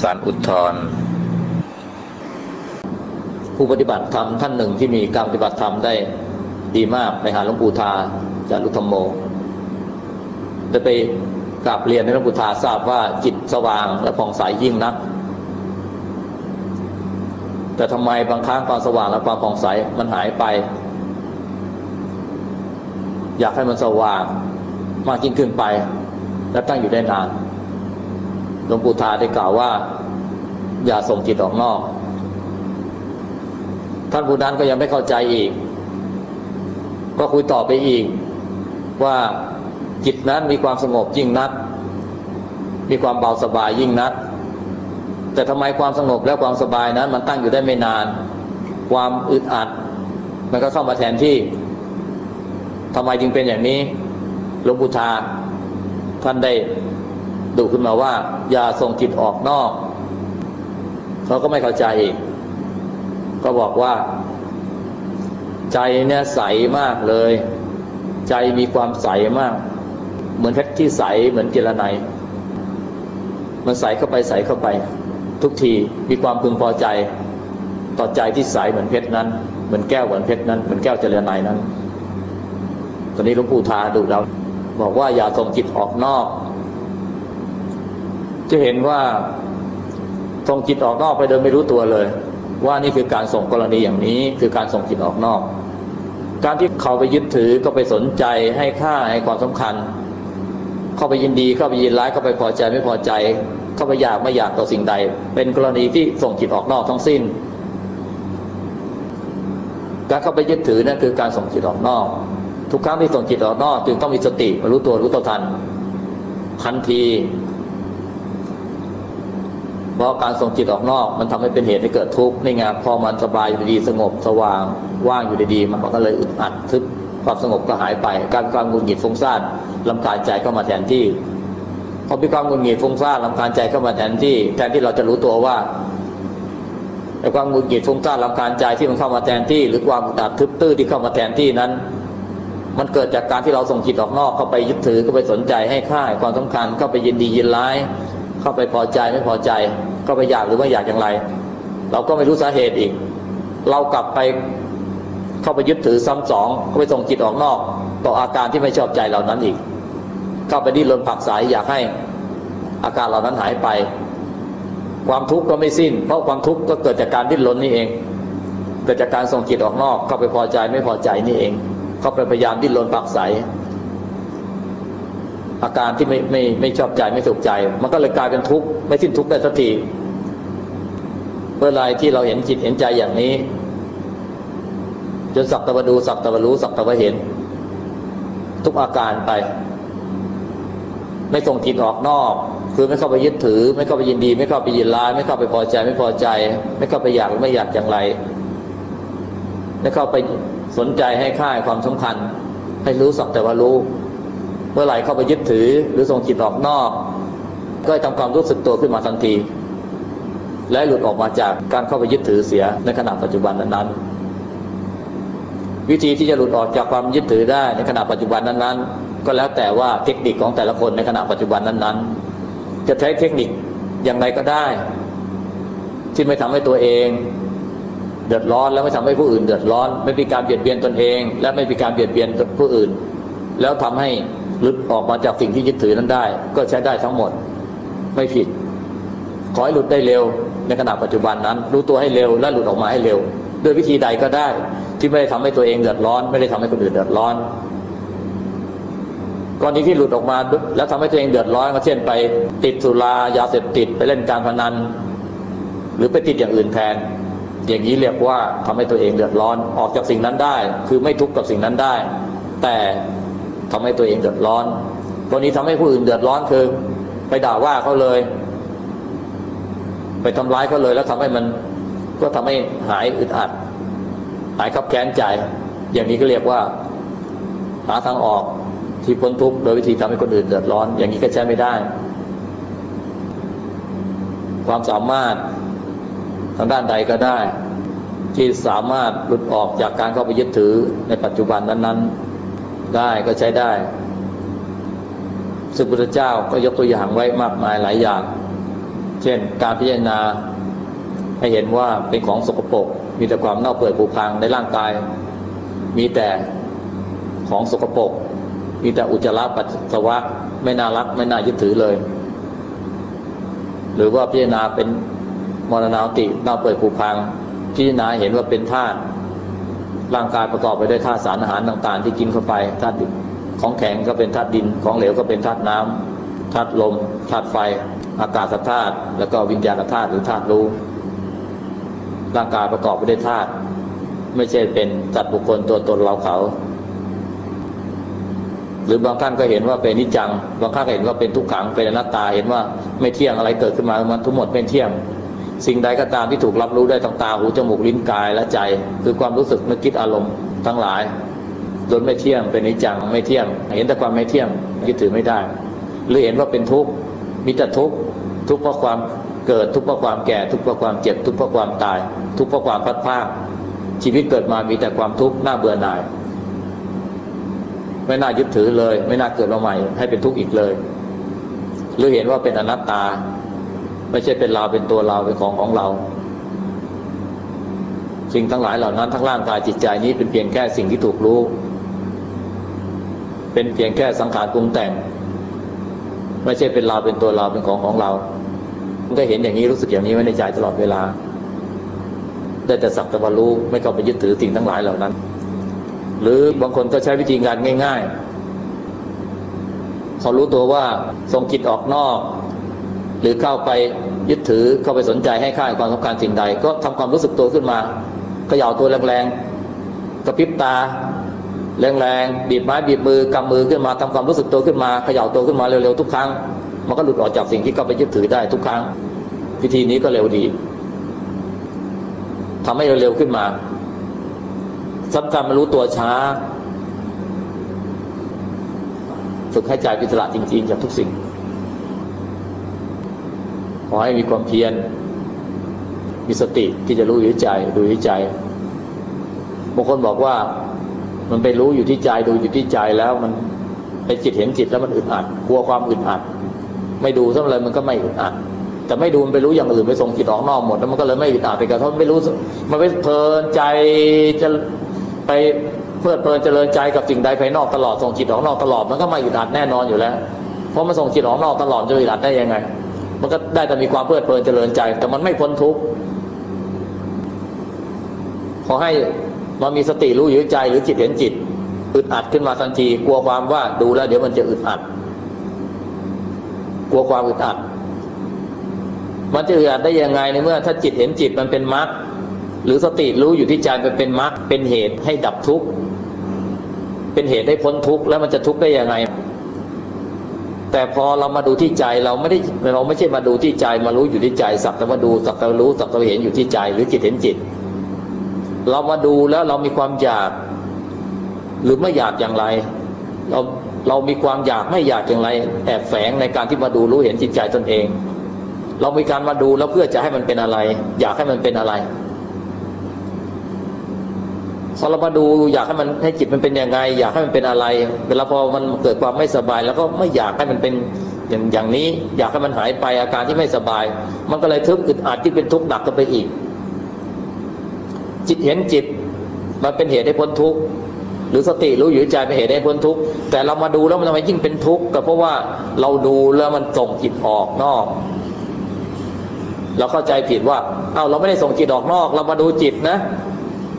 สารอุทธรผู้ปฏิบัติธรรมท่านหนึ่งที่มีการปฏิบัติธรรมได้ดีมากไปหาหลวงปู่ทาจารุธรรมโมได้ไปกราบเรียนในหลวงปู่ทาทราบว่าจิตสว่างและผ่องใสยิ่งนัก แต่ทำไมบางครั้งความสว่างและความผ่องใสมันหายไป อยากให้มันสว่างมากยิ่งขึ้นไป และตั้งอยู่ได้นาน หลวงปู่ทาได้กล่าวว่า อย่าส่งจิตออกนอก ท่านผู้นั้นก็ยังไม่เข้าใจอีก ก็คุยต่อไปอีก ว่าจิตนั้นมีความสงบยิ่งนัก มีความเบาสบายยิ่งนัก แต่ทำไมความสงบและความสบายนั้น มันตั้งอยู่ได้ไม่นาน ความอึดอัด มันก็เข้ามาแทนที่ทำไมจึงเป็นอย่างนี้หลวงปู่ทาท่านได้ ดูขึ้นมาว่า อย่าส่งจิตออกนอก เขาก็ไม่เข้าใจอีก ก็บอกว่า ใจเนี่ยใสมากเลย ใจมีความใสมาก เหมือนเพชรที่ใสเหมือนเจรไนมันใสเข้าไปใสเข้าไป ทุกทีมีความพึงพอใจ ต่อใจที่ใสเหมือนเพชรนั้น เหมือนแก้วเหมือนเพชรนั้นเหมือนแก้วเจรไนนั้น ตอนนี้หลวงปู่ทาดูเราบอกว่าอย่าส่งจิตออกนอก จะเห็นว่าส่งจิตออกนอกไปโดยไม่รู้ตัวเลย ว่านี่คือการส่งกรณีอย่างนี้คือการส่งจิตออกนอก การที่เขาไปยึดถือก็ไปสนใจให้ค่าให้ความสำคัญ เข้าไปยินดีเข้าไปยินร้ายเข้าไปพอใจไม่พอใจ เข้าไปอยากไม่อยากต่อสิ่งใด เป็นกรณีที่ส่งจิตออกนอกทั้งสิ้น การเข้าไปยึดถือนั่นคือการส่งจิตออกนอก ทุกครั้งที่ส่งจิตออกนอก จึงต้องมีสติรู้ตัวรู้ตัวทันทันที เพราะการส่งจิตออกนอก มันทำให้เป็นเหตุให้เกิดทุกข์นี่ไงพอมันสบายอยู่ดีสงบสว่างว่างอยู่ดีๆมันก็เลยอึดอัดทึบความสงบก็หายไป การความหงุดหงิดฟุ้งซ่านลำคาญใจเข้ามาแทนที่พอมีความหงุดหงิดฟุ้งซ่านลำคาญใจเข้ามาแทนที่แทนที่เราจะรู้ตัวว่าไอ้ความหงุดหงิดฟุ้งซ่านลำคาญใจที่มันเข้ามาแทนที่ หรือความอึดอัดทึบตื้อที่เข้ามาแทนที่นั้น มันเกิดจากการที่เราส่งจิตออกนอกเข้าไปยึดถือเข้าไปสนใจให้ค่าความสำคัญเข้าไปยินดียินร้าย เข้าไปพอใจไม่พอใจเข้าไปอยากหรือไม่อยากอย่างไร เราก็ไม่รู้สาเหตุอีก เรากลับไปเข้าไปยึดถือซ้ำสองเข้าไปส่งจิตออกนอก ต่ออาการที่ไม่ชอบใจเหล่านั้นอีก เข้าไปดิ้นรนผักสายอยากให้อาการเหล่านั้นหายไป ความทุกข์ก็ไม่สิ้น เพราะความทุกข์ก็เกิดจากการดิ้นรนนี่เองเกิดจากการส่งจิตออกนอก เข้าไปพอใจไม่พอใจนี่เอง เข้าไปพยายามดิ้นรนผักใส อาการที่ไม่ไม่ไม่ชอบใจไม่ถูกใจ มันก็เลยกลายเป็นทุกข์ไม่สิ้นทุกข์ได้สักทีเมื่อไรที่เราเห็นจิตเห็นใจอย่างนี้ จนสักตะวันดูสักตะวันรู้สักตะวันเห็น ทุกอาการไป ไม่ส่งจิตออกนอก คือไม่เข้าไปยึดถือ ไม่เข้าไปยินดี ไม่เข้าไปยินร้าย ไม่เข้าไปพอใจไม่พอใจ ไม่เข้าไปอยากไม่อยากอย่างไรไม่เข้าไปสนใจให้ค่าให้ความสำคัญ ให้รู้สักแต่ว่ารู้ เมื่อไหร่เข้าไปยึดถือหรือส่งจิตออกนอก ก็ทำความรู้สึกตัวขึ้นมาทันที และหลุดออกมาจากการเข้าไปยึดถือเสียในขณะปัจจุบันนั้นๆ วิธีที่จะหลุดออกจากความยึดถือได้ในขณะปัจจุบันนั้นๆ ก็แล้วแต่ว่าเทคนิคของแต่ละคนในขณะปัจจุบันนั้นๆ จะใช้เทคนิคอย่างไรก็ได้ ที่ไม่ทำให้ตัวเองเดือดร้อนแล้วไม่ทำให้ผู้อื่นเดือดร้อน ไม่มีการเบียดเบียนตนเอง และไม่มีการเบียดเบียนผู้อื่น แล้วทำให้ หลุดออกมาจากสิ่งที่ยึดถือนั้นได้ ก็ใช้ได้ทั้งหมด ไม่ผิด ขอให้หลุดได้เร็ว ในขณะปัจจุบันนั้น รู้ตัวให้เร็วและหลุดออกมาให้เร็วด้วยวิธีใดก็ได้ ที่ไม่ได้ทำให้ตัวเองเดือดร้อน ไม่ได้ทำให้คนอื่นเดือดร้อนกรณีที่หลุดออกมา แล้วทำให้ตัวเองเดือดร้อนก็เช่นไป ติดสุรายาเสพติดไปเล่นการพนัน หรือไปติดอย่างอื่นแทน อย่างนี้เรียกว่าทำให้ตัวเองเดือดร้อนออกจากสิ่งนั้นได้ คือไม่ทุกข์กับสิ่งนั้นได้ แต่ ทำให้ตัวเองเดือดร้อนกรณีทำให้ผู้อื่นเดือดร้อนคือ ไปด่าว่าเขาเลย ไปทำร้ายเขาเลย แล้วทำให้มัน ก็ทำให้หายอึดอัด หายขับแค้นใจ อย่างนี้ก็เรียกว่า หาทางออกที่พ้นทุกข์โดยวิธีทำให้คนอื่นเดือดร้อน อย่างนี้ก็ใช้ไม่ได้ ความสามารถทางด้านใดก็ได้ ที่สามารถหลุดออกจากการเข้าไปยึดถือในปัจจุบันนั้น ๆ ได้ก็ใช้ได้ ซึ่งพุทธเจ้าก็ยกตัวอย่างไว้มากมายหลายอย่าง เช่น การพิจารณาให้เห็นว่าเป็นของสกปรกมีแต่ความเน่าเปื่อยผุพังในร่างกาย มีแต่ของสกปรกมีแต่อุจจาระปัสสาวะไม่น่ารักไม่น่ายึดถือเลย หรือว่าพิจารณาเป็นมรณาติเน่าเปื่อยผุพังพิจารณาเห็นว่าเป็นธาตุ ร่างกายประกอบไปด้วยธาตุสารอาหารต่าง ๆ ที่กินเข้าไปธาตุของแข็งก็เป็นธาตุดินของเหลวก็เป็นธาตุน้ำธาตุลมธาตุไฟ อากาศธาตุแล้วก็วิญญาณธาตุหรือธาตุรู้ร่างกายประกอบไปด้วยธาตุไม่ใช่เป็นสัตว์บุคคลตัวตนเราเขา หรือบางท่านก็เห็นว่าเป็นนิจจัง บางท่านก็เห็นว่าเป็นทุกขังเป็นอนัตตาเห็นว่าไม่เที่ยงอะไรเกิดขึ้นมามันทั้งหมดเป็นเที่ยง สิ่งใดก็ตามที่ถูกรับรู้ได้ทางตาหูจมูกลิ้นกายและใจ คือความรู้สึกนึกคิดอารมณ์ทั้งหลายจนไม่เที่ยงเป็นนิจังไม่เที่ยง เห็นแต่ความไม่เที่ยงยึดถือไม่ได้ หรือเห็นว่าเป็นทุกข์มีแต่ทุกข์ทุกข์เพราะความเกิดทุกข์เพราะความแก่ทุกข์เพราะความเจ็บทุกข์เพราะความตาย ทุกข์เพราะความพัดพรากชีวิตเกิดมามีแต่ความทุกข์น่าเบื่อหน่าย ไม่น่ายึดถือเลย ไม่น่าเกิดมาใหม่ให้เป็นทุกข์อีกเลย หรือเห็นว่าเป็นอนัตตา ไม่ใช่เป็นเราเป็นตัวเราเป็นของของเราสิ่งทั้งหลายเหล่านั้นทั้งร่างกายจิตใจนี้เป็นเพียงแค่สิ่งที่ถูกรู้ เป็นเพียงแค่สังขารปรุงแต่ง ไม่ใช่เป็นเราเป็นตัวเราเป็นของของเรามันก็เห็นอย่างนี้รู้สึกอย่างนี้ไว้ในใจตลอดเวลา ได้แต่สักแต่ว่ารู้ไม่เข้าไปยึดถือสิ่งทั้งหลายเหล่านั้น หรือบางคนก็ใช้วิธีการง่ายๆเขารู้ตัวว่าส่งจิตออกนอก หรือเข้าไปยึดถือเข้าไปสนใจให้ค่าความสำคัญสิ่งใด ก็ทำความรู้สึกตัวขึ้นมาเขย่าตัวแรงๆกระพริบตา แรงๆบีบไม้บีบมือกำมือขึ้นมาทำความรู้สึกตัวขึ้นมาเขย่าตัวขึ้นมาเร็วๆทุกครั้ง มันก็หลุดออกจากสิ่งที่เข้าไปยึดถือได้ทุกครั้งวิธีนี้ก็เร็วดีทำให้เร็วๆขึ้นมาสำคัญมารู้ตัวช้าฝึกให้ใจพิจารณาจริงๆจากทุกสิ่ง อให้มีความเพียร มีสติที่จะรู้อยู่ที่ใจดูที่ใจบางคนบอกว่ามันไปรู้อยู่ที่ใจดูอยู่ที่ใจแล้วมันไปจิตเห็นจิตแล้วมันอึดอัดกลัวความอึดอัด ไม่ดูสักเลยมันก็ไม่อึดอัดแต่ไม่ดูมันไปรู้อย่างอื่นไปส่งจิตออกนอกหมดแล้วมันก็เลยไม่อึดอัดไปกระทบไม่รู้มันไปเพลินใจจะไปเพลิดเพลินเจริญใจกับสิ่งใดภายนอกตลอดส่งจิตออกนอกตลอดมันก็ไม่อึดอัดแน่นอนอยู่แล้ว เพราะมันส่งจิตออกนอกตลอดจะอึดอัดได้ยังไง มันก็ได้แต่มีความเพลิดเพลินเจริญใจ แต่มันไม่พ้นทุกข์ขอให้มันมีสติรู้อยู่ใจหรือจิตเห็นจิต อึดอัดขึ้นมาทันทีกลัวความว่าดูแล้ว เดี๋ยวมันจะอึดอัด กลัวความอึดอัด มันจะอึดอัดได้ยังไงในเมื่อ ถ้าจิตเห็นจิตมันเป็นมรรคหรือสติรู้อยู่ที่ใจมันเป็นมรรคเป็นเหตุให้ดับทุกข์เป็นเหตุให้พ้นทุกข์แล้วมันจะทุกข์ได้ยังไง แต่พอเรามาดูที่ใจเราไม่ได้เราไม่ใช่มาดูที่ใจมารู้อยู่ที่ใจสักแต่ว่าดูสักแต่รู้สักแต่เห็นอยู่ที่ใจหรือจิตเห็นจิต เรามาดูแล้วเรามีความอยาก หรือไม่อยากอย่างไร เราเรามีความอยากไม่อยากอย่างไรแอบแฝงในการที่มาดูรู้เห็นจิตใจตนเอง เรามีการมาดูแล้วเพื่อจะให้มันเป็นอะไร อยากให้มันเป็นอะไร พอเรามาดูอยากให้มันให้จิตมันเป็นยังไง อยากให้มันเป็นอะไร เวลาพอมันเกิดความไม่สบาย แล้วก็ไม่อยากให้มันเป็นอย่างอย่างนี้ อยากให้มันหายไปอาการที่ไม่สบาย มันก็เลยทึบอึดอัดที่เป็นทุกข์หนักกันไปอีก จิตเห็นจิตมันเป็นเหตุให้พ้นทุกข์หรือสติรู้อยู่ใจเป็นเหตุให้พ้นทุกข์แต่เรามาดูแล้วมันทำไมยิ่งเป็นทุกข์ก็เพราะว่าเราดูแล้วมันส่งจิตออกนอกเราเข้าใจผิดว่า เอ้าเราไม่ได้ส่งจิตออกนอก เรามาดูจิตนะ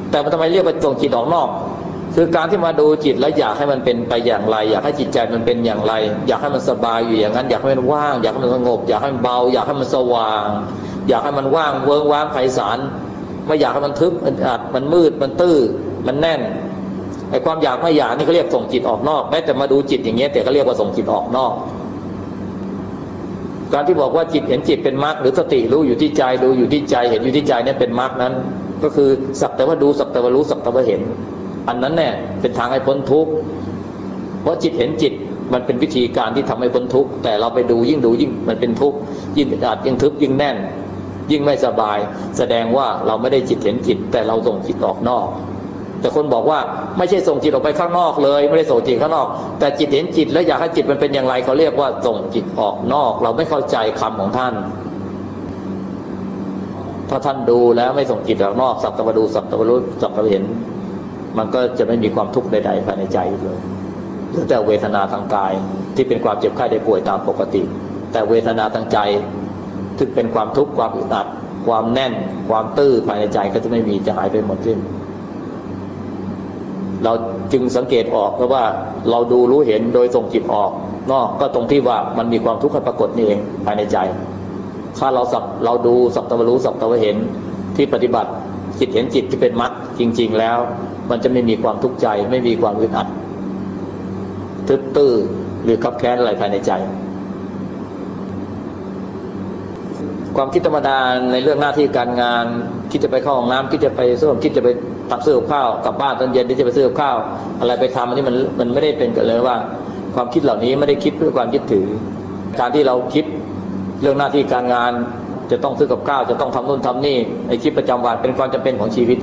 แต่ทำไมเรียกว่าส่งจิตออกนอก คือการที่มาดูจิตแล้วอยากให้มันเป็นไปอย่างไร อยากให้จิตใจมันเป็นอย่างไร อยากให้มันสบายอยู่อย่างนั้น อยากให้มันว่าง อยากให้มันสงบ อยากให้มันเบา อยากให้มันสว่าง อยากให้มันว่างเวิ้งว้างไพศาลไม่อยากให้มันทึบมันอัดมันมืดมันตื้อมันแน่นไอ้ความอยากไม่อยากนี่เขาเรียกส่งจิตออกนอกแม้แต่มาดูจิตอย่างเงี้ยแต่เขาเรียกว่าส่งจิตออกนอก การที่บอกว่าจิตเห็นจิตเป็นมรรคหรือสติรู้อยู่ที่ใจดูอยู่ที่ใจเห็นอยู่ที่ใจเนี่ยเป็นมรรคนั้น ก็คือสักแต่ว่าดูสักแต่ว่ารู้สักแต่ว่าเห็น อันนั้นเนี่ยเป็นทางให้พ้นทุกข์เพราะจิตเห็นจิตมันเป็นวิธีการที่ทำให้พ้นทุกข์แต่เราไปดูยิ่งดูยิ่งมันเป็นทุกข์ยิ่งอาจยิ่งทึบยิ่งแน่น ยิ่งไม่สบาย แสดงว่าเราไม่ได้จิตเห็นจิต แต่เราส่งจิตออกนอก แต่คนบอกว่าไม่ใช่ส่งจิตออกไปข้างนอกเลย ไม่ได้ส่งจิตข้างนอก แต่จิตเห็นจิต แล้วอยากให้จิตมันเป็นอย่างไรเขาเรียกว่าส่งจิตออกนอก เราไม่เข้าใจคำของท่าน ถ้าท่านดูแล้วไม่ส่งจิตออกนอกสักแตะวาดูสักแตะวารู้สักแตะวาเห็น มันก็จะไม่มีความทุกข์ใดๆภายในใจเลยเหลือแต่เวทนาทางกายที่เป็นความเจ็บไข้ได้ป่วยตามปกติ แต่เวทนาทางใจซึ่งเป็นความทุกข์ความอึดอัดความแน่น ความตื้อภายในใจก็จะไม่มีจะหายไปหมดสิ้น เราจึงสังเกตออกแล้วว่าเราดูรู้เห็นโดยส่งจิตออกนอกก็ตรงที่ว่ามันมีความทุกข์ปรากฏนี่เองภายในใจ ถ้าเราสักเราดูสักตะวรู้สักตะวเห็นที่ปฏิบัติจิตเห็นจิตที่เป็นมรรคจริง ๆ แล้ว มันจะไม่มีความทุกข์ใจ ไม่มีความอึดอัด ทึบตื้อหรือขับแค้นอะไรภายในใจ ความคิดธรรมดาในเรื่องหน้าที่การงานคิดจะไปเข้าห้องน้ำคิดจะไปส้วมคิดจะไปตักซื้อข้าวกลับบ้านตอนเย็นที่จะไปซื้อข้าว อะไรไปทำอันนี้มันมันไม่ได้เป็นกันเลยว่า ความคิดเหล่านี้ไม่ได้คิดเพื่อความยึดถือ การที่เราคิด เรื่องหน้าที่การงานจะต้องซื้อกับข้าวจะต้องทำนู่นทำนี่ไอ้คิดประจำวันเป็นความจำเป็นของชีวิต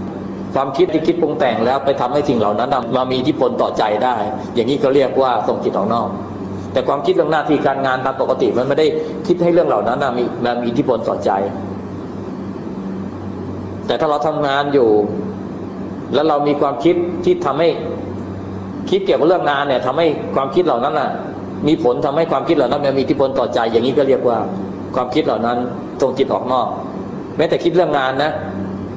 ความคิดที่คิดปรุงแต่งแล้วไปทำให้สิ่งเหล่านั้นมามีอิทธิพลต่อใจได้ อย่างนี้ก็เรียกว่าส่งจิตออกนอก แต่ความคิดเรื่องหน้าที่การงานตามปกติมันไม่ได้คิดให้เรื่องเหล่านั้นมีมามีอิทธิพลต่อใจ แต่ถ้าเราทำงานอยู่ แล้วเรามีความคิดที่ทำให้คิดเกี่ยวกับเรื่องงานเนี่ยทำให้ความคิดเหล่านั้นน่ะ มีผลทำให้ความคิดเหล่านั้นมันมีอิทธิพลต่อใจ อย่างนี้ก็เรียกว่าความคิดเหล่านั้นส่งจิตออกนอก แม้แต่คิดเรื่องงานนะ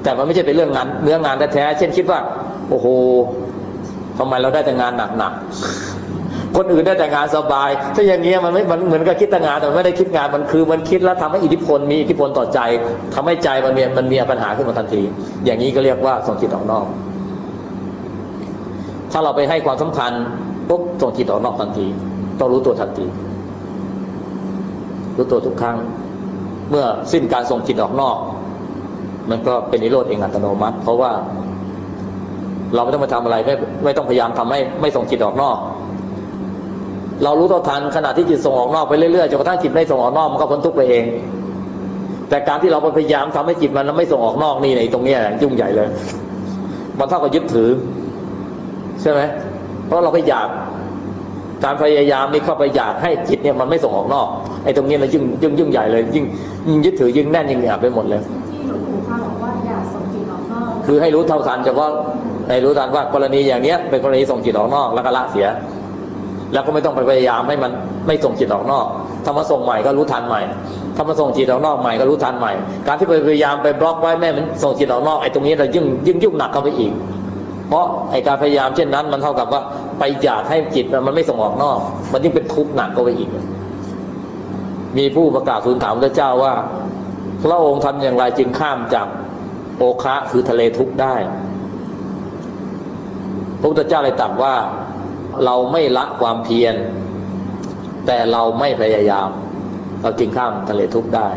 แต่มันไม่ใช่เป็นเรื่องงานเนื้องานแท้ๆเช่นคิดว่า โอ้โหทำไมเราได้แต่งานหนักๆคนอื่นได้แต่งานสบาย ถ้าอย่างเงี้มันไม่มันเหมือนกับคิดแต่งานแต่ไม่ได้คิดงานมันคือ มันคิดแล้วทำให้อิทธิพลมีอิทธิพลต่อใจทำให้ใจมันมีมันมีปัญหาขึ้นมาทันที อย่างนี้ก็เรียกว่าส่งจิตออกนอก ถ้าเราไปให้ความสำคัญปุ๊บส่งจิตออกนอกทันที ต้องรู้ตัวทันที รู้ตัวทุกครั้ง เมื่อสิ้นการส่งจิตออกนอก มันก็เป็นนิโรธเองอัตโนมัติ เพราะว่า เราไม่ต้องไปทำอะไรไม่ไม่ต้องพยายามทำให้ไม่ส่งจิตออกนอก เรารู้เท่าทันขณะที่จิตส่งออกนอกไปเรื่อยๆจนกระทั่งจิตไม่ส่งออกนอกมันก็พ้นทุกข์ไปเอง แต่การที่เราพยายามทำให้จิตมันไม่ส่งออกนอกนี่ในตรงนี้ยุ่งใหญ่เลยมันเท่ากับยึดถือ ใช่ไหมเพราะเราไปอยาก การพยายามนี่เข้าไปอยากให้จิตเนี่ยมันไม่ส่งออกนอกไอ้ตรงนี้มันยิ่งยิ่งยิ่งใหญ่เลยยิ่งยิ่งยึดถือยิ่งแน่นยิ่งหนาไปหมดเลยที่หลวงปู่ท่านบอกว่าอย่าส่งจิตออกนอกคือให้รู้เท่าทันเฉพาะให้รู้ทันว่ากรณีอย่างเนี้ยเป็นกรณีส่งจิตออกนอกแล้วก็ละเสีย แล้วก็ไม่ต้องไปพยายามให้มันไม่ส่งจิตออกนอกถ้ามาส่งใหม่ก็รู้ทันใหม่ถ้ามาส่งจิตออกนอกใหม่ก็รู้ทันใหม่ การที่ไปพยายามไปบล็อกไว้แม่มันส่งจิตออกนอกไอ้ตรงนี้เรายิ่งยิ่งยุ่งหนักเข้าไปอีก เพราะไอการพยายามเช่นนั้น มันเท่ากับว่าไปอยากให้จิตมันไม่ส่งออกนอก มันยิ่งเป็นทุกข์หนักเข้าไปอีก มีผู้ประกาศทูลถามพระเจ้าว่า พระองค์ทำอย่างไรจึงข้ามจากโอคะคือทะเลทุกข์ได้พระพุทธเจ้าเลยตรัสว่าเราไม่ละความเพียร แต่เราไม่พยายาม เราจึงข้ามทะเลทุกข์ได้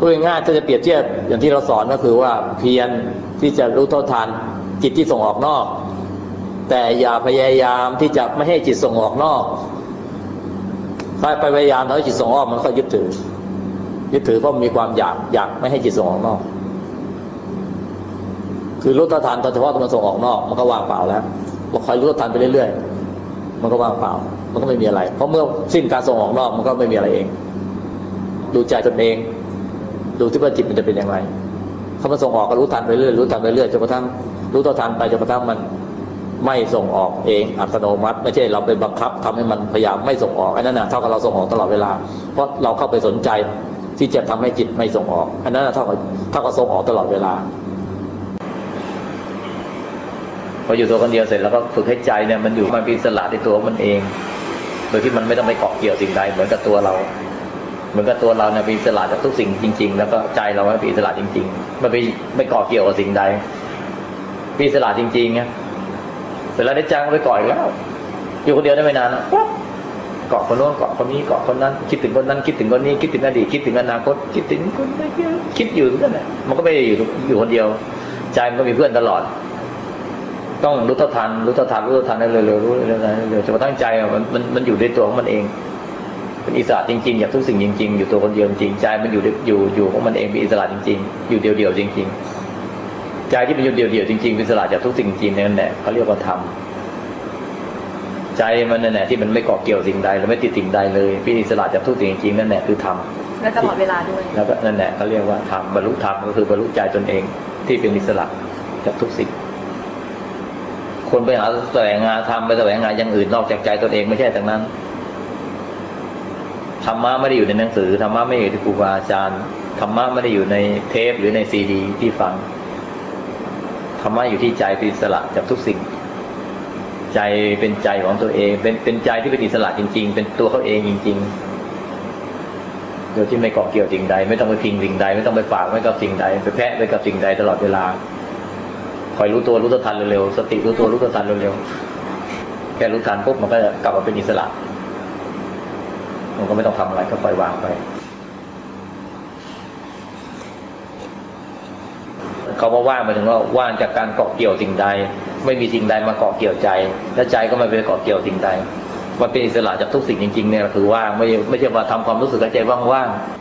พูดง่ายๆถ้าจะเปรียบเทียบอย่างที่เราสอนก็คือว่าเพียรที่จะรู้เท่าทันจิตที่ส่งออกนอก แต่อย่าพยายามที่จะไม่ให้จิตส่งออกนอกถ้าไปพยายามทำให้จิตส่งออกมันก็ยึดถือ ยึดถือเพราะมีความอยากอยากไม่ให้จิตส่งออกนอก คือรู้เท่าทันตอนเฉพาะตอนมันส่งออกนอก มันก็ว่างเปล่าแล้วเราคอยรู้เท่าทันไปเรื่อยๆ มันก็ว่างเปล่า มันก็ไม่มีอะไร เพราะเมื่อสิ้นการส่งออกนอกมันก็ไม่มีอะไรเอง ดูใจตนเอง ดูที่ว่าจิตมันจะเป็นอยังไงถ้ามันส่งออกก็รู้ทันไปเรื่อยรู้ทันไปเรื่อยจนกระทั่งรู้เท่าทันไปจนกระทั่งมันไม่ส่งออกเองอัตโนมัติ ไม่ใช่เราไปบังคับทำให้มันพยายามไม่ส่งออกอันนั้นนะเท่ากับเราส่งออกตลอดเวลา เพราะเราเข้าไปสนใจที่จะทำให้จิตไม่ส่งออก อันนั้นนะเท่ากับเท่ากับส่งออกตลอดเวลาพออยู่ตัวคนเดียวเสร็จแล้วก็ฝึกให้ใจเนี่ยมันอยู่มันเป็นอิสระในตัวมันเอง โดยที่มันไม่ต้องไปเกาะเกี่ยวสิ่งใดเหมือนกับตัวเรา เหมือนกับตัวเราเนี่ยเป็นอิสระจากทุกสิ่งจริง ๆ แล้วก็ใจเราเป็นอิสระจริงๆมันไปไม่เกาะเกี่ยวกับสิ่งใดเป็นอิสระจริงๆไงเสร็จแล้วได้จ้างไปกาะอีกแล้ว อยู่คนเดียวได้ไม่นานปั๊บเกาะคนโน้นเกาะคนนี้เกาะคนนั้น คิดถึงคนนั้น คิดถึงคนนี้ คิดถึงอดีตคิดถึงอนาคต คิดถึงคนนั้คิดอยู่นั่นแหละมันก็ไม่ได้อยู่อยู่คนเดียว ใจมันก็มีเพื่อนตลอด ต้องรู้เท่าทันรู้เท่าทันรู้เท่าทันเร็วๆรู้เร็วๆเร็วๆจนกระทั่งใจมันมันมันอยู่ในตัวของมันเอง เป็นอิสระจริงๆ อย่างทุกสิ่งจริง ๆ อยู่ตัวคนเดียวจริงใจมันอยู่อยู่อยู่ของมันเองเป็นอิสระจริง ๆ อยู่เดียวๆจริง ๆ ใจที่เป็นอยู่เดียวๆจริงๆเป็นอิสระจากทุกสิ่งจริงๆนั่นแหละเขาเรียกว่าธรรมใจมันนั่นแหละที่มันไม่เกาะเกี่ยวสิ่งใดและไม่ติดสิ่งใดเลยเป็นอิสระจากทุกสิ่งจริงๆนั่นแหละคือธรรมและตลอดเวลาด้วยแล้วก็นั่นแหละเขาเรียกว่าธรรมบรรลุธรรมก็คือบรรลุใจตนเองที่เป็นอิสระจากทุกสิ่งคนไปหาแสวงงานทำไปแสวงงานอย่างอื่นนอกจากใจตนเองไม่ใช่แต่นั้น ธรรมะไม่ได้อยู่ในหนังสือธรรมะไม่ได้อยู่ที่ครูบาอาจารย์ธรรมะไม่ได้อยู่ในเทปหรือในซีดีที่ฟังธรรมะอยู่ที่ใจเป็นอิสระจากทุกสิ่ง ใจเป็นใจของตัวเอง เป็นเป็นใจที่เป็นอิสระจริง ๆ เป็นตัวเขาเองจริง ๆ โดยที่ไม่เกาะเกี่ยวสิ่งใด ไม่ต้องไปพิงสิ่งใด ไม่ต้องไปฝากไว้กับสิ่งใดไปแพะไว้กับสิ่งใดตลอดเวลาคอยรู้ตัวรู้ตัวทันเร็วๆสติรู้ตัวรู้ตัวทันเร็วๆแค่รู้ทันปุ๊บมันก็จะกลับมาเป็นอิสระ มันก็ไม่ต้องทำอะไรก็ปล่อยวางไป เขาว่าว่างหมายถึงว่าว่างจากการเกาะเกี่ยวสิ่งใด ไม่มีสิ่งใดมาเกาะเกี่ยวใจ และใจก็ไม่ไปเกาะเกี่ยวสิ่งใดมันเป็นอิสระจากทุกสิ่งจริงๆเนี่ยคือว่างไม่ไม่ใช่ว่าทำความรู้สึกใจว่างๆ